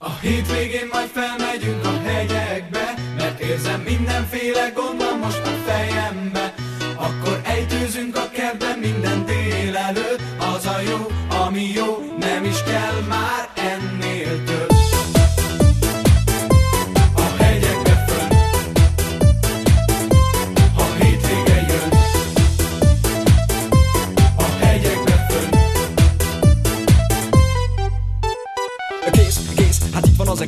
A hétvégén majd felmegyünk a hegyekbe, mert érzem mindenféle gond van most a fejembe.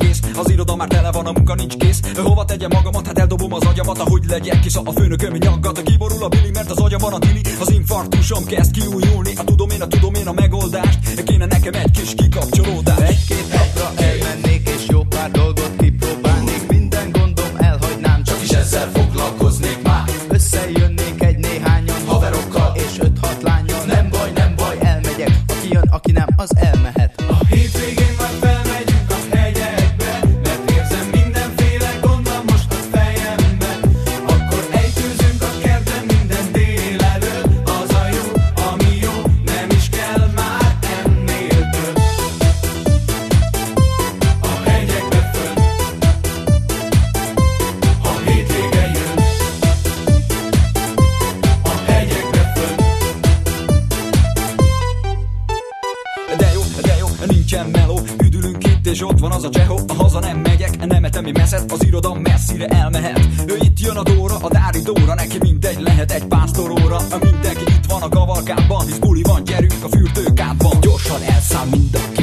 Egész. Az iroda már tele van, a munka nincs kész. Hova tegyem magamat, hát eldobom az agyamat Ahogy legyek, kis a főnököm nyaggat. Kiborul a bili, mert az agyamban a tili Az infarktusom kezd kiújulni. A tudom én, a tudom én a megoldást. Kéne nekem egy kis kikapcsolódás nincsen meló Üdülünk itt és ott van az a csehó A haza nem megyek, nem etemi meszet Az iroda messzire elmehet. Ő itt jön a Dóra, a Dári Dóra Neki mindegy lehet egy pásztoróra. Mindenki itt van a kavalkában Hisz buli van, gyerünk a fürdőkádban. Gyorsan elszám mind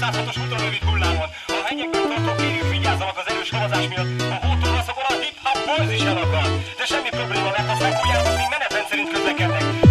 106-os ultrarövid hullámon. A hegyekben tartó kérjük vigyázzanak az erős havazás miatt. A hótorlaszokon a hip-hop boys is elakad. De semmi probléma, mert a szánkójárban még menetrend szerint közlekednek.